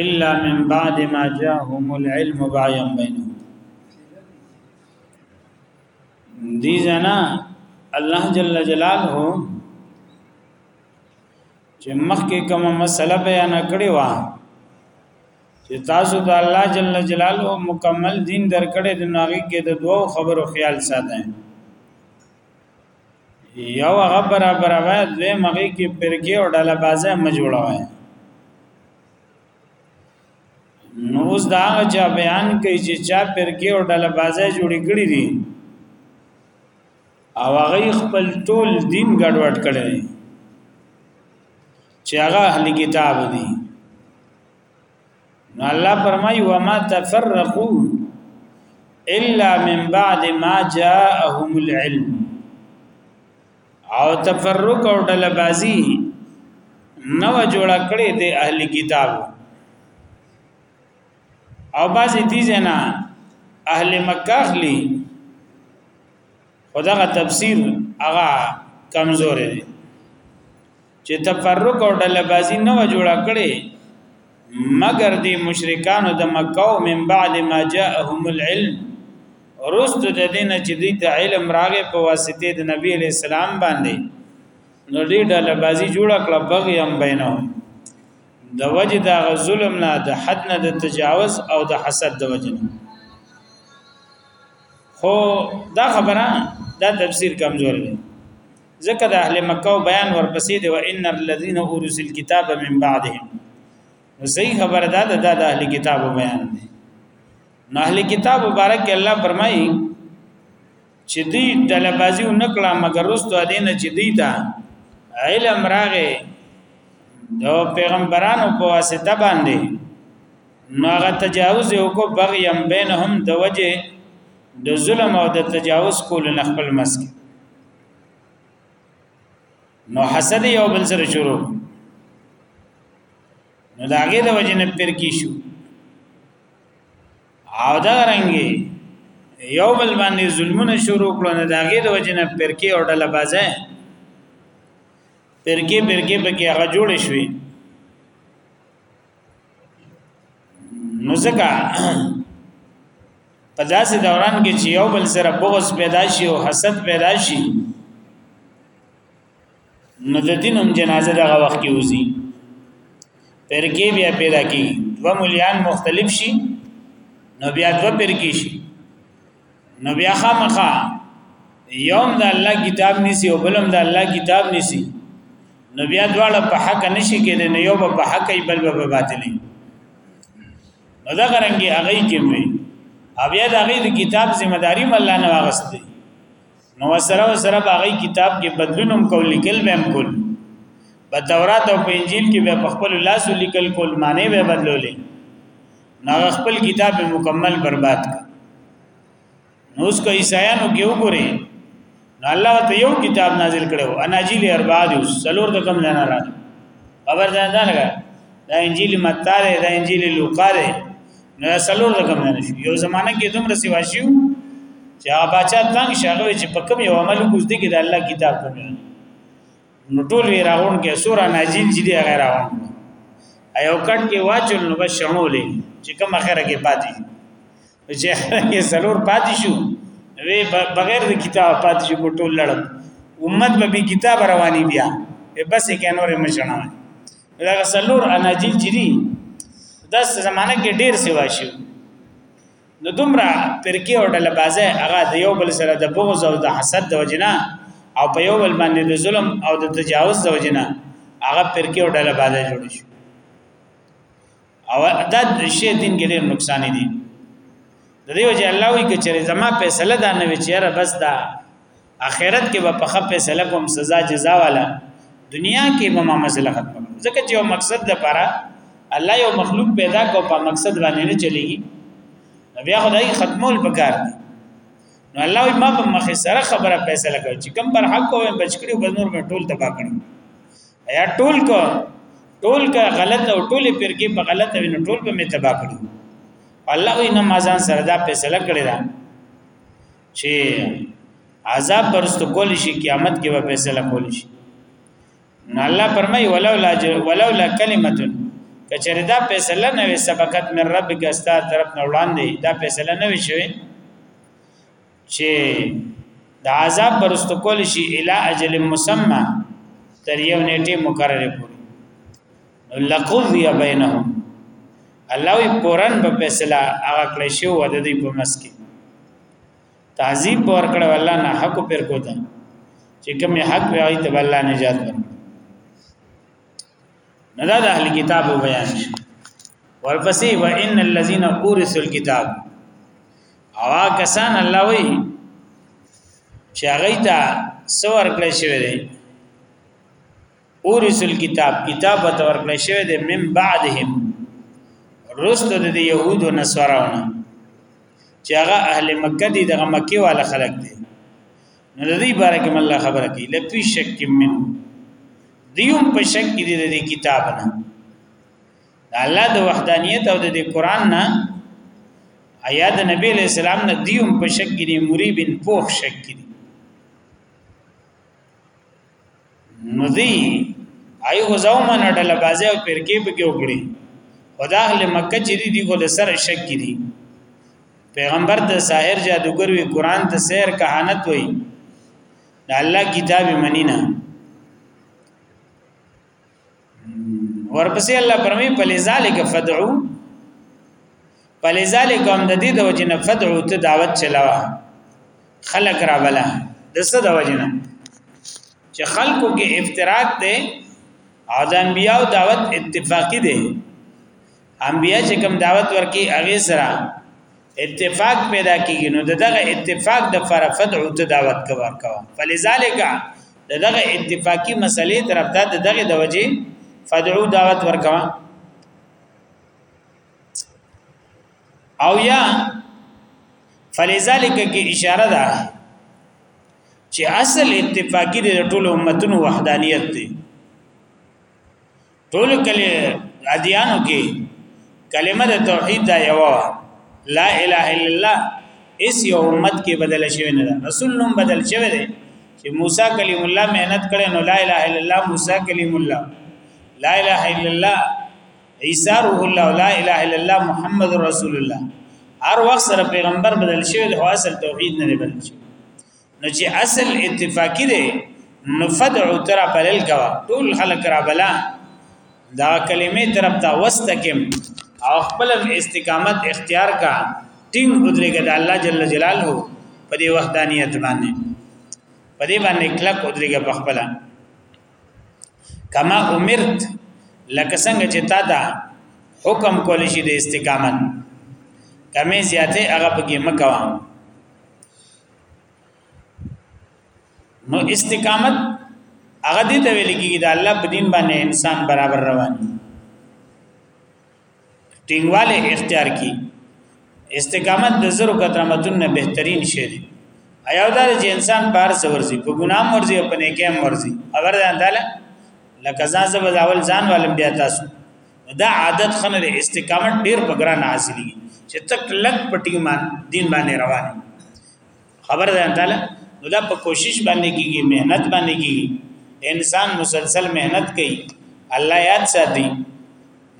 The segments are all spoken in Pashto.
الا من بعد ما جاءهم العلم بعيا بينهم دي زنا الله جل جلاله چې مخکې کومه مسله بیان کړې و چې تاسو د الله جل جلاله مکمل دین درکړې د ناغي کې د دوو خبرو خیال ساتئ یو هغه برابر وای دوی مغه کې پرګي او ډله بازه م جوړوي نو اوس دا چا بیان کوي چې چا پرګي او ډله بازه جوړې کړې دي او هغه خپل ټول دین ګډوډ کړي دي چې هغه اهل کتاب دي نو الله فرمایي وما تفرقوا الا من بعد ما جاءهم العلم او تفرق او ډلبازي نو جوړ کړي د اهلي کتاب او بازي دي جنا اهل مکه اخلي خدغه تفسیر هغه کمزور دی چې تفرق او ډله بازی نه جوړه کړي مگر دی مشرکانو د مکه او من بعد ما جاءهم العلم رست د دین چې دی ته علم راغې په واسطه د نبی علی السلام باندې نو دې ډله بازی جوړ کړه بغیم بینهم د وجه د ظلم نه د حد نه د تجاوز او د حسد د وجه نه خو دا خبره دا تفسیر کمزور دی ځکه د اهل مکه بیان ورپسې دی و ان الذين اورثوا الكتاب من بعدهم صحیح خبر ده د اهل کتاب بیان دی نو اهل کتاب مبارک الله فرمایي چې دی دلبازي نکړه مگر رستو دین چې دی دا علم راغې د پیغمبرانو په واسطه باندې نو هغه تجاوز یو کو بغیم بینهم د وجه د ظلم او د تجاوز کول نه خپل مسکه نو حسد یو بل سره شروع نو دا هغه د وجه نه پر کی شو او دا رنګي یو بل باندې ظلمونه شروع کړو نو دا هغه د وجه نه پر کی او ډله بازه پر کی پر کی پکې هغه جوړ شوی نو ځکه په داسې دوران کې چې یو بل سره بغض پیدا شي او حسد پیدا شي نو د دین هم جنازه دغه وخت کې وځي پرګې بیا پیدا کی دو مليان مختلف شي نو بیا دو پرګې شي نو بیا خامخا یوم د الله کتاب نسی او بلم د الله کتاب نسی نو بیا دواړه په حق نشي کېدل نو یو په حق ای بل په باطلې نو دا غرنګي هغه کې وي او بیا د هغه د کتاب ذمہ داری مله نه واغسته نو سره سره باغی کتاب کې بدلونم کول لیکل به هم کول په تورات او په انجیل کې به خپل لاس لیکل کول معنی به بدلولې نو خپل کتاب مکمل برباد کړ نو اس کو عیسایانو کې وګوري نو الله ته یو کتاب نازل کړو اناجیل اربع دی سلور د کم نه را خبر ده نه لګا دا انجیل متا ده دا انجیل لوقا ده نو سلور د کم نه شو یو زمانہ کې دومره سیوا شو چې هغه بچا تنگ شغه چې په کوم یو عمل کوز دی کې د الله کتاب کوم نو ټول وی راغون کې سور اناجیل چې دی غیر راغون ایو کټ کې واچل نو بشمولې چې کوم اخره کې پاتې چې هغه ضرور پاتې شو وی بغیر د کتاب پاتې شو په ټول لړم امت به به کتاب رواني بیا بس یې کینور مشنه دا څلور اناجیل جری دا زمانہ کې ډیر سیوا شو نو دومره پرکی او ډله بازه هغه د یو بل سره د بغض او د حسد د وجنا او په یو بل باندې د ظلم او د تجاوز د وجنا هغه پرکی او ډله بازه جوړ شو او دا د شی دین کې ډېر نقصان دي د دې وجه الله وی کې چې زما فیصله دا نه وی چې را بس دا اخرت کې به په خپه فیصله کوم سزا جزا والا دنیا کې به ما مسله ختم ځکه چې یو مقصد د پاره الله یو مخلوق پیدا کو په مقصد باندې نه چلیږي بیا خدای ختمول پکار دي نو الله ما په مخه سره خبره فیصله کوي چې کم بر حق کوم بچکړي بنور مې ټول تبا کړم یا ټول کو ټول کا غلط او ټول پرګي په غلط وینو ټول په می تبا کړو الله وی نه مازان سره دا فیصله کړی دا چې عذاب پرست کول شي قیامت کې به فیصله کول شي نو الله فرمای ولولا ولولا کلمه کچره دا فیصله نه وي سبقت من ربک استا طرف نه وړاندې دا فیصله نه وي شوی چې د عذاب برست کول شي الی اجل مسمى تر یو نیټه مقرره پورې لقضی بینهم الله وی پورن په فیصله هغه کړی شو د دې په مسکی تعذیب پور کړه والله نه حق پر کو ده چې کوم حق وی ایت الله نجات ورکړي نه دا د اهل کتاب بیان شي ورپسې و ان الذين اورثوا الكتاب او کسان الله وی چې هغه ته سور کړی شوی دی اورسل کتاب کتاب ته ورکړی شوی دی من بعدهم رست د يهود او نصاراونه چې هغه اهل مکه دي دغه مکی والا خلک دي نو د دې باره کې الله خبره کوي لپی شک من دیوم په شک دي د کتاب نه د الله د وحدانیت او د قران نه آیا د نبی علیہ السلام نه دیوم په شک کې دی مری بن پوخ شک کې دی نو دی آی هو زو من ډله بازه او پرکې به کې وګړي خدا اهل مکه چې دی کو د سر شک کې دی پیغمبر ته ساحر جادوګر وی قران ته سحر کهانت وی د الله کتاب منی نه ورپسې الله پرمې په لذالک فدعو په لذالک هم د دې د وجنه فدعو ته دعوت چلاوه خلق را بلا د څه د وجنه چې خلکو کې افتراق دی او د انبیاو دعوت اتفاقی دی انبیا چې کوم دعوت ورکی هغه سره اتفاق پیدا کیږي نو دغه اتفاق د لپاره فدع ته دعوت کوي کوم فلذالک دغه اتفاقی مسلې طرف ته دغه د وجه فدع دعوت ورکوا او یا فلذالک کی اشاره ده چې اصل اتفاقی د ټولو امتونو وحدانیت دی ټول کله ادیانو کې کلمه د توحید دا یو لا اله الا الله اس یو امت کې بدل شوی نه رسول نوم بدل شوی دی چې موسی کلیم الله مهنت کړي نو لا اله الا الله موسی کلیم الله لا اله الا الله عیسی روح الله لا اله الا الله محمد رسول الله هر وخت سره پیغمبر بدل شوی دی خو اصل توحید نه بدل شوی نو چې اصل اتفاقی دی نو فدع تر بلل کوا ټول خلق را بلا دا کلمې طرف ته واستقم او خپل استقامت اختیار کا ټینګ ودرېګه د الله جل جلاله په دې وحدانیت باندې په دې باندې کلک ودرېګه په خپل کما امرت لکه څنګه چې تا دا حکم کول شي د استقامت کمې زیاتې هغه پکې مکوام نو استقامت هغه دې ته ویل کېږي د الله په دین باندې انسان برابر روان دي ټینګواله اختیار کی استقامت د زرو کترمتون نه بهترین شی دی ایاو دا چې انسان بار ورزي په ګناه ورزي او په نیکه ورزي خبر ده انداله لکه ځان زبر اول ځان ولم بیا تاسو دا عادت خنه د استقامت ډیر په ګران حاصلې چې تک لک پټی مان دین باندې روان خبر ده تعالی نو دا په کوشش باندې کیږي مهنت باندې کیږي انسان مسلسل مهنت کوي الله یاد ساتي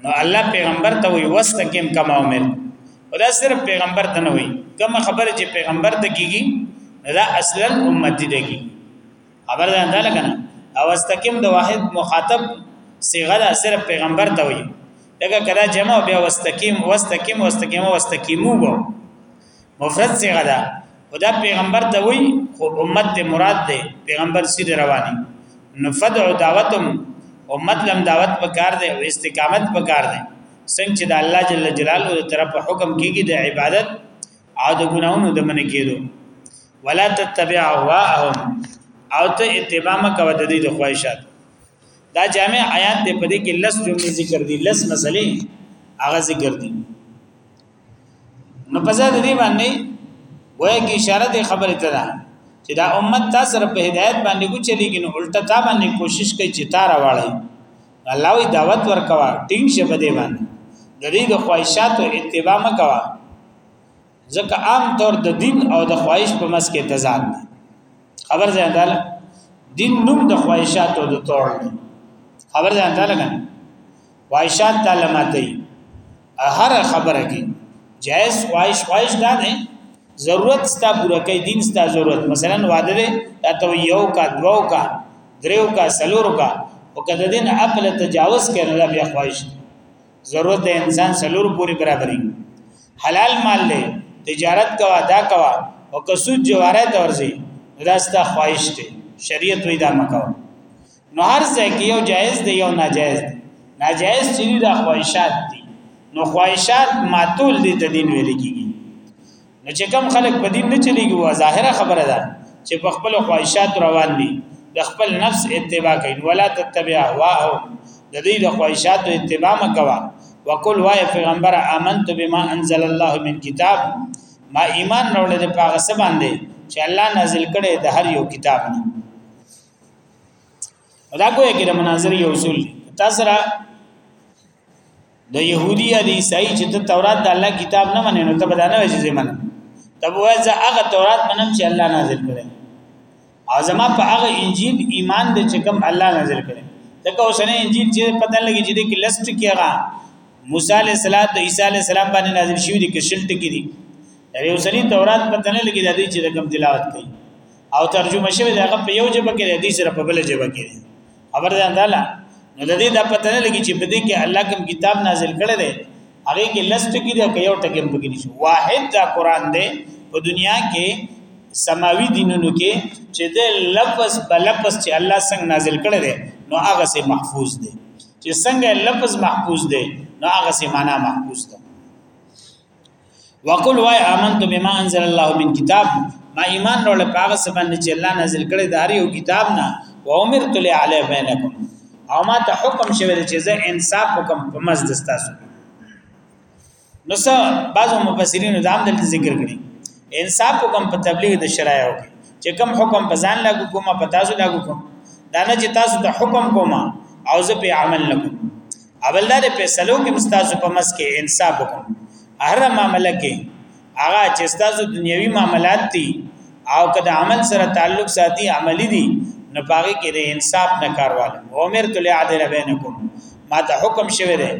نو الله پیغمبر ته وي واستقم کما امر دا صرف پیغمبر ته نه وي کوم خبره چې پیغمبر ته کیږي دا اصلا امتی دی کیږي خبر ده انده لګنه او استقیم د واحد مخاطب صيغه ده صرف پیغمبر ته وي لکه کدا جمع بیا واستقیم واستقیم واستقیم واستقیمو وو مفرد صيغه ده خدا پیغمبر ته وي خو امت ته مراد ده پیغمبر سید رواني نو فدع دعوتم امت لم دعوت پکار ده او استقامت پکار ده څنګه چې د الله جل جلاله تر په حکم کېږي د عبادت او د ګناونو د من کېدو ولا تتبع اهواهم او ته اتباع مکو د دې د خواهشات دا جامع آیات دې په دې کې لس جملې ذکر دي لس مسلې هغه ذکر دي نو په ځای دې باندې وایي کې اشاره دې خبره ته ده چې دا امت تا سره په هدایت باندې کو چلیږي نو الټا تا باندې کوشش کوي چې تا راوړي الله وی دعوت ورکوا ټینګ شه په دې باندې د دې د خواهشاتو اتباع مکوا ځکه عام طور د دین او د خواهش په مس کې تضاد دی خبر ځان داله دین نوم د خواهشات او د تور دی خبر ځان داله کنه خواهشات تعالی ماته هر خبره کې جائز خواهش خواهش دا نه ضرورت ستا پوره کوي دین ستا ضرورت مثلا واده دی دا ته یو کا دوو کا دریو کا سلورو کا او کده دین خپل تجاوز کړي دا بیا خواهش دی ضرورت د انسان سلور پوری برابرې حلال مال له تجارت کوا دا کوا او کسود جواره ته ورځي راستا خواهش ته شریعت وې دا مکو نو هر ځای کې یو جایز دی یو ناجایز دی ناجایز چې دا خواهشات دي نو خواهشات معتول دي ته دین ویل کیږي نو چې کم خلک په دین نه چلیږي وا ظاهره خبره ده چې په خپل خواهشات روان دي د خپل نفس اتباع کوي ولا تتبع هواهم د دې د خواهشات اتباع مکوا وقل وای پیغمبر آمنت بما انزل الله من کتاب ما ایمان راوړل په هغه څه باندې چې الله نازل کړي د هر یو کتاب نه دا ګویا کې د مناظر یو اصول تاسو را د يهودي یا د عیسائی چې د تورات د الله کتاب نه منې نو ته به دا نه وځي زمن ته به وځه هغه تورات منم چې الله نازل کړي او زما په هغه انجیل ایمان دې چې کوم الله نازل کړي ځکه اوسنه انجیل چې پته لګي چې د کې لست کې هغه موسی علیہ السلام د عیسی علیہ السلام باندې نازل شوی دی کې شلټ کې دي یعنی اوسنی تورات پته نه لګي د دې چې کوم تلاوت کوي او ترجمه شوی دا په یو جبه کې دی سره په بل جبه کې دی خبر ده انداله نو د دې د پته نه لګی چې په دې کې الله کوم کتاب نازل کړی دی هغه کې لست کې دی یو ټکم پکې نشو واحد دا قران دی په دنیا کې سماوي دینونو کې چې د لفظ په لفظ چې الله څنګه نازل کړی دی نو هغه سه محفوظ دی چې څنګه لفظ محفوظ دی نو هغه سه معنا محفوظ ده وقل وای امنت بما انزل الله من کتاب ما ایمان ورل پاغه سبن چې الله نازل کړي د هر یو کتاب نه و امرت لعلی بینکم او ما ته حکم شوی چې زه انصاف وکم په مزد تاسو نو څه بعضو مفسرین دا هم دلته ذکر کړي انصاف وکم په تبلیغ د شرایع وکي چې کم حکم په ځان لاګو کوم په تاسو لاګو کوم دا نه چې تاسو ته حکم کوم او زه په عمل نکوم اول دا فیصلو کې مستازو په مس کې انصاف وکړي هر معاملې کې هغه چې ستاسو دنیوي معاملات دي او که د عمل سره تعلق ساتي عملی دي نو پاره کې د انصاف نه کارواله عمر تل عادل بینکم ما ته حکم شوی دی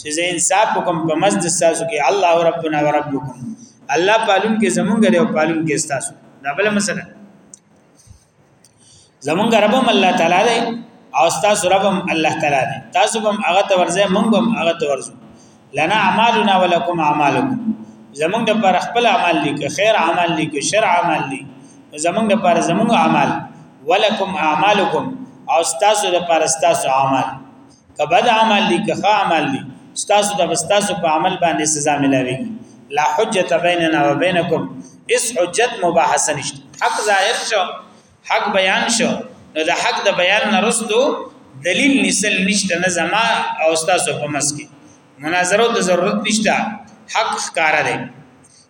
چې زه انصاف وکم په مسجد تاسو کې الله ربنا وربکم الله پالون کې زمونږ دی او پالون کې تاسو دا بل مسله زمونږ رب هم الله تعالی دی او تاسو رب هم الله تعالی دی تاسو هم هغه ته ورځه مونږ هم هغه ته ورځو لنا اعمالنا ولکم اعمالکم زمونږ د پر خپل عمل لیک خیر عمل لیک شر عمل لیک زمونږ د پر زمونږ عمل ولکم اعمالکم او تاسو د پر تاسو عمل کبد عمل دي که ښه عمل دي تاسو د تاسو په عمل باندې سزا ملاوي لا حجت بیننا و بینکم اس حجت مباحثه نشته حق ظاهر شو حق بیان شو نو د حق د بیان نرستو دلیل نسل نشته نه زما او تاسو په مس کې مناظره ته ضرورت نشته حق ښکار دی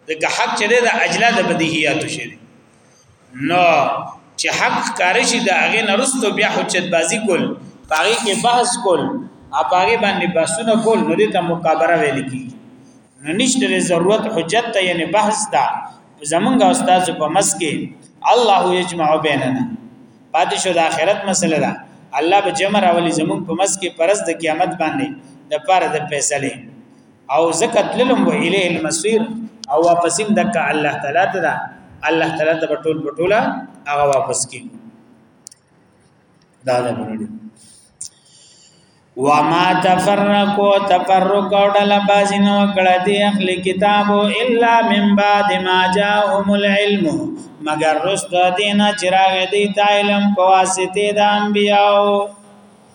ځکه حق چې د اجلا د بدیهیاتو شي نو چې حق کار شي دا هغه نرستو بیا حجت بازی کول پاره کې بحث کول اپاره باندې بحثونه کول نو دې ته مکابره ویل کی نو نشته ضرورت حجت ته یعنی بحث ته زمونږ استاد په مس کې الله یجمع بیننا پاتې شو د آخرت مسله ده الله به جمع راولي زمونږ په مس کې پرز د قیامت باندې د پاره د فیصله او زکه تللم و الیه المسیر او واپسین دک الله تعالی ته دا الله تعالی ته ټول ټوله هغه واپس کی دا دا بنړي وما تفرقوا تفرق او ډل بازی نو کړه دی اخلي کتاب الا من بعد ما جاءهم العلم مگر رست دینه چراغ دی تعلم په واسطه د انبیاو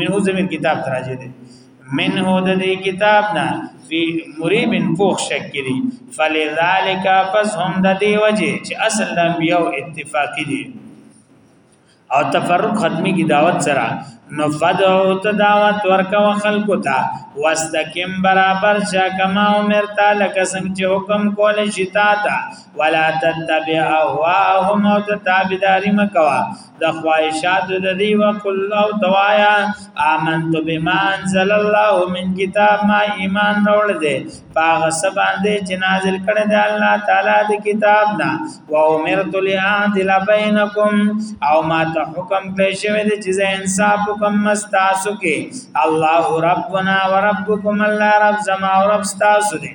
منه زمير کتاب تراجه دي منه د دې کتاب نه فی مریب فوخ شک کړي فلذالک پس هم د دې وجه چې اصل د انبیو اتفاقی دي او تفرق ختمی کی دعوت سره نو فدعو ته دعوت ورکو خلکو ته واستقم برابر شا کما امرتا لکه څنګه چې حکم کول شتا تا ولا تتبع اهواهم او تابعداري مکوا د خواهشات د دی وقل او توایا آمنت بما انزل الله من کتاب ما ایمان راول دي پاغه سبان دي چې نازل کړي دی الله تعالی د کتاب نه و امرت لانزل بینکم او ما ته حکم کړی شوی دی چې انصاف حکم مستاسو کې الله ربنا وربکم الله رب زما او رب تاسو دی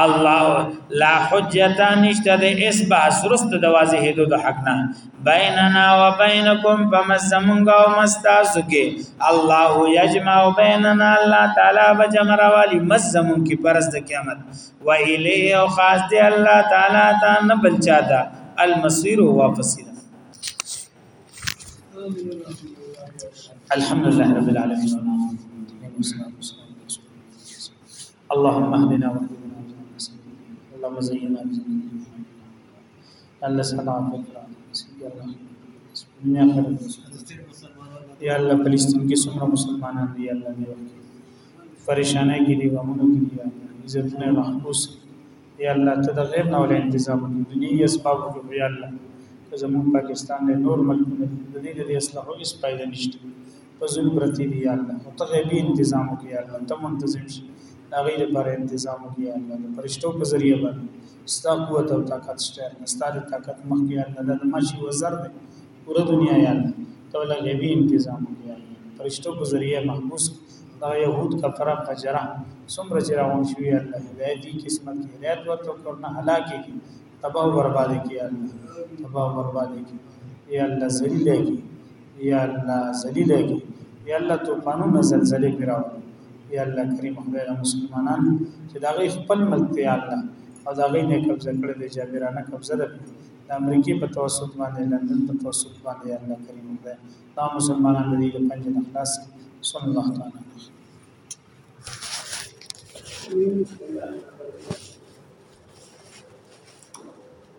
الله لا حجت نشته د اس بحث رست د واضح دو د حق نه بیننا و بینکم فمزمونګ او مستاسو کې الله یجمع بیننا الله تعالی بجمع والی مزمون کې پرز د قیامت و الیه او خاص دی الله تعالی تا نه بل چاته المصير واپس الحمد لله رب العالمين والسلام اللهم اهدنا واهدنا واجعلنا سبيلا اللهم زينا بزينة الإيمان الله سبحانه وتعالى سيدي الله دنیا خیر یا الله فلسطین کې څومره مسلمانان دي الله دې ورکړي پریشانه کې دي غمونو کې دي عزتونه محفوظ یا الله ته د غیر نور انتظام د دنیا اسباب کې یا الله زمون پاکستان له نور ملکونو د دې د اصلاحو هیڅ فائدہ نشته په زل پرتی دی یا الله ته غیبی انتظام وکړي یا الله ته منتظم شي دا غي لپاره انتظام وکړي یا الله د فرشتو په ذریعہ باندې ستا قوت او طاقت شته الله ستا د طاقت مخ کې الله د ماشي وزر دی پوره دنیا یا الله ته ولا غیبی انتظام وکړي یا الله فرشتو په ذریعہ محبوس دا يهود کا فرق فجرا سمر جراون شو یا الله هدایت قسمت کې هدایت ورته کړنه هلاکه کی تباہ و برباد کی یا الله تباہ و برباد کی یا الله ذلیل کی یا الله ذلیل کی یا الله طوفانونه زلزلې پیراو یا الله کریم خدای مسلمانان چې دا غي خپل ملک دی الله او دا غي نه قبضه کړې د جابرانه قبضه ده د امریکای په توسط باندې لندن په توسط باندې الله کریم خدای دا مسلمانان دې له پنځه خلاص صلی الله تعالی علیه